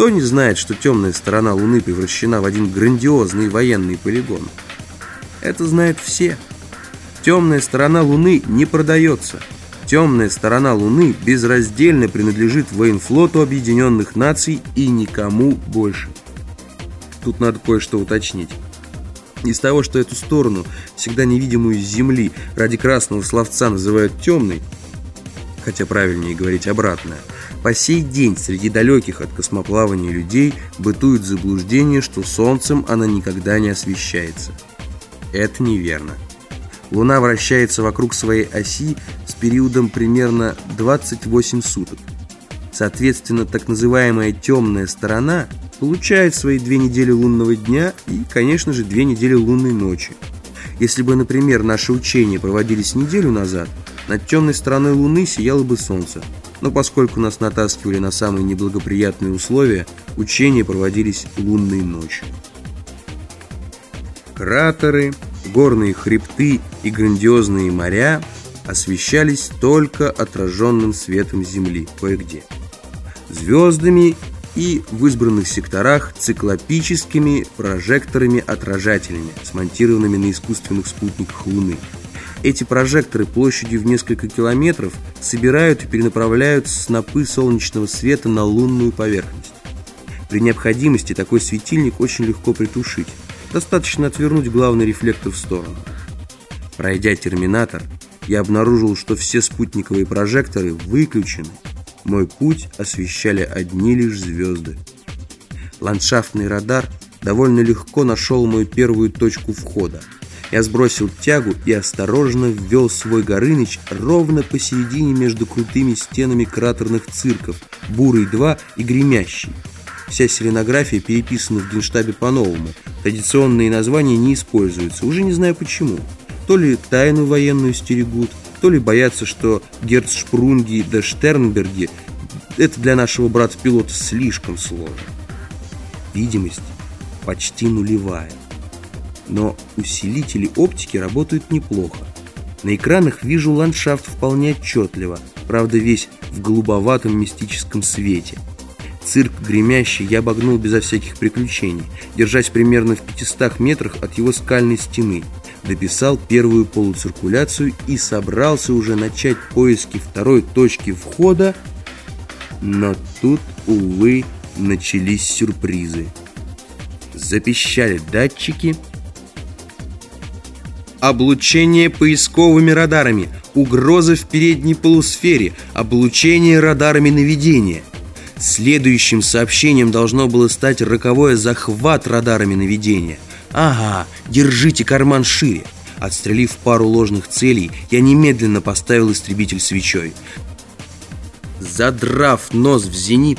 Кто не знает, что темная сторона Луны превращена в один грандиозный военный полигон? Это знают все. Темная сторона Луны не продается. Темная сторона Луны безраздельно принадлежит военфлоту Объединенных Наций и никому больше. Тут надо кое-что уточнить. Из того, что эту сторону, всегда невидимую с Земли, ради красного словца называют темной, хотя правильнее говорить обратное, по сей день среди далеких от космоплавания людей бытует заблуждение, что Солнцем она никогда не освещается. Это неверно. Луна вращается вокруг своей оси с периодом примерно 28 суток. Соответственно, так называемая темная сторона получает свои две недели лунного дня и, конечно же, две недели лунной ночи. Если бы, например, наши учения проводились неделю назад, над темной стороной Луны сияло бы Солнце. Но поскольку нас натаскивали на самые неблагоприятные условия, учения проводились лунной ночью. Кратеры, горные хребты и грандиозные моря освещались только отраженным светом Земли кое-где. Звездами и в избранных секторах циклопическими прожекторами-отражателями, смонтированными на искусственных спутниках Луны. Эти прожекторы площадью в несколько километров собирают и перенаправляют снопы солнечного света на лунную поверхность. При необходимости такой светильник очень легко притушить. Достаточно отвернуть главный рефлектор в сторону. Пройдя терминатор, я обнаружил, что все спутниковые прожекторы выключены. Мой путь освещали одни лишь звезды. Ландшафтный радар довольно легко нашел мою первую точку входа. Я сбросил тягу и осторожно ввел свой Горыныч ровно посередине между крутыми стенами кратерных цирков «Бурый-2» и «Гремящий». Вся селенография переписана в Генштабе по-новому. Традиционные названия не используются, уже не знаю почему. То ли тайну военную стерегут, то ли боятся, что Герцшпрунги да Штернберги это для нашего брата-пилота слишком сложно. Видимость почти нулевая но усилители оптики работают неплохо. На экранах вижу ландшафт вполне отчетливо, правда весь в голубоватом мистическом свете. Цирк гремящий я обогнул безо всяких приключений, держась примерно в 500 метрах от его скальной стены. Дописал первую полуциркуляцию и собрался уже начать поиски второй точки входа, но тут, увы, начались сюрпризы. Запищали датчики – Облучение поисковыми радарами. Угроза в передней полусфере. Облучение радарами наведения. Следующим сообщением должно было стать роковое захват радарами наведения. Ага, держите карман шире. Отстрелив пару ложных целей, я немедленно поставил истребитель свечой. Задрав нос в зенит,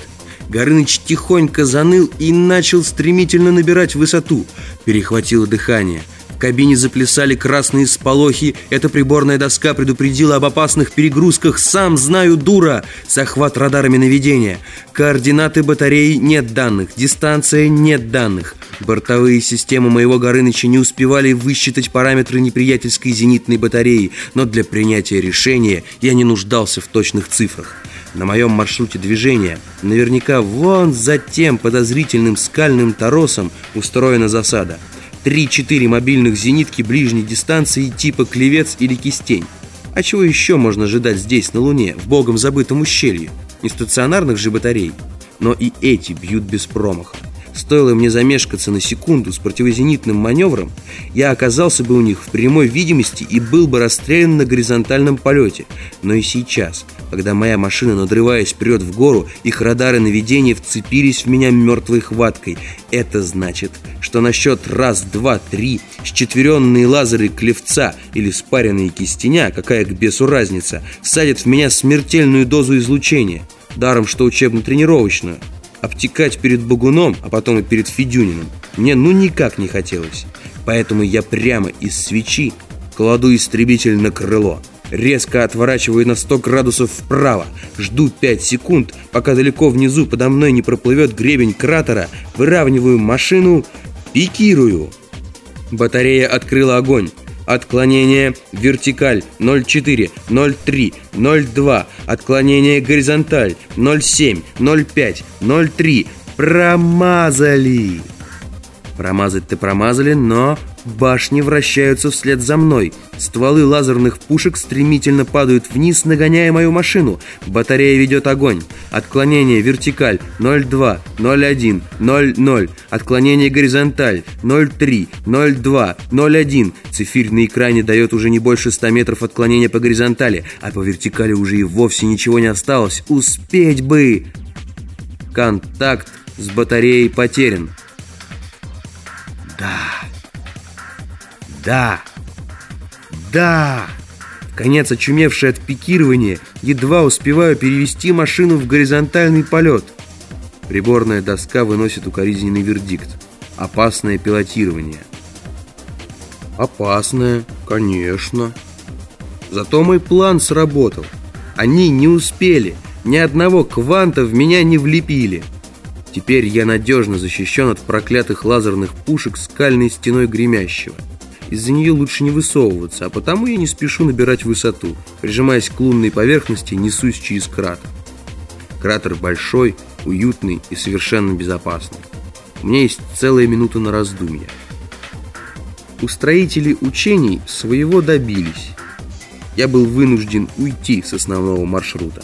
Горыныч тихонько заныл и начал стремительно набирать высоту. Перехватило дыхание кабине заплясали красные сполохи. Эта приборная доска предупредила об опасных перегрузках. Сам знаю, дура! Захват радарами наведения. Координаты батареи нет данных. Дистанция нет данных. Бортовые системы моего Горыныча не успевали высчитать параметры неприятельской зенитной батареи, но для принятия решения я не нуждался в точных цифрах. На моем маршруте движения наверняка вон за тем подозрительным скальным торосом устроена засада – 3-4 мобильных зенитки ближней дистанции типа клевец или кистень. А чего еще можно ожидать здесь, на Луне, в богом забытом ущелье? Не стационарных же батарей. Но и эти бьют без промаха. Стоило мне замешкаться на секунду с противозенитным маневром, я оказался бы у них в прямой видимости и был бы расстрелян на горизонтальном полете. Но и сейчас, когда моя машина, надрываясь вперед в гору, их радары наведения вцепились в меня мертвой хваткой. Это значит, что на счет раз, два, три счетверенные лазеры клевца или спаренные кистеня, какая к бесу разница, всадят в меня смертельную дозу излучения, даром что учебно-тренировочную. Обтекать перед Багуном, а потом и перед Федюниным мне ну никак не хотелось. Поэтому я прямо из свечи кладу истребитель на крыло. Резко отворачиваю на 100 градусов вправо. Жду 5 секунд, пока далеко внизу подо мной не проплывет гребень кратера. Выравниваю машину, пикирую. Батарея открыла огонь. Отклонение вертикаль 0,4, 0,3, 0,2. Отклонение горизонталь 0,7, 0,5, 0,3, Промазали! Промазать-то промазали, но башни вращаются вслед за мной. Стволы лазерных пушек стремительно падают вниз, нагоняя мою машину. Батарея ведет огонь. Отклонение вертикаль 0,2, 0,1, 0,0. Отклонение горизонталь 0,3, 0,2, 0,1. Цифирь на экране дает уже не больше 100 метров отклонения по горизонтали, а по вертикали уже и вовсе ничего не осталось. Успеть бы! Контакт с батареей потерян. Да. Да. Да. Конец очумевший от пикирования, едва успеваю перевести машину в горизонтальный полет. Приборная доска выносит укоризненный вердикт. Опасное пилотирование. Опасное, конечно. Зато мой план сработал. Они не успели. Ни одного кванта в меня не влепили. Теперь я надежно защищен от проклятых лазерных пушек скальной стеной гремящего. Из-за нее лучше не высовываться, а потому я не спешу набирать высоту. Прижимаясь к лунной поверхности, несусь через кратер. Кратер большой, уютный и совершенно безопасный. У меня есть целая минута на раздумье. Устроители учений своего добились. Я был вынужден уйти с основного маршрута.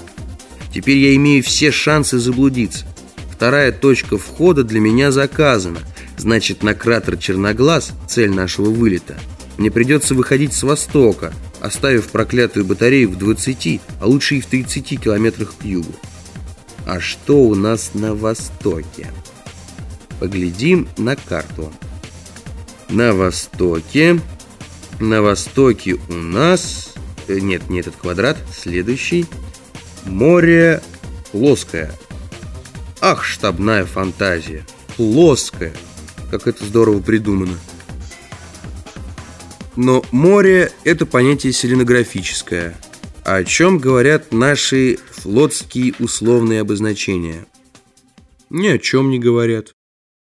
Теперь я имею все шансы заблудиться. Вторая точка входа для меня заказана. Значит, на кратер Черноглаз, цель нашего вылета, мне придется выходить с востока, оставив проклятую батарею в 20, а лучше и в 30 километрах к югу. А что у нас на востоке? Поглядим на карту. На востоке... На востоке у нас... Э, нет, не этот квадрат, следующий. Море плоское. Ах, штабная фантазия. Плоская. Как это здорово придумано. Но море – это понятие селенографическое. О чем говорят наши флотские условные обозначения? Ни о чем не говорят.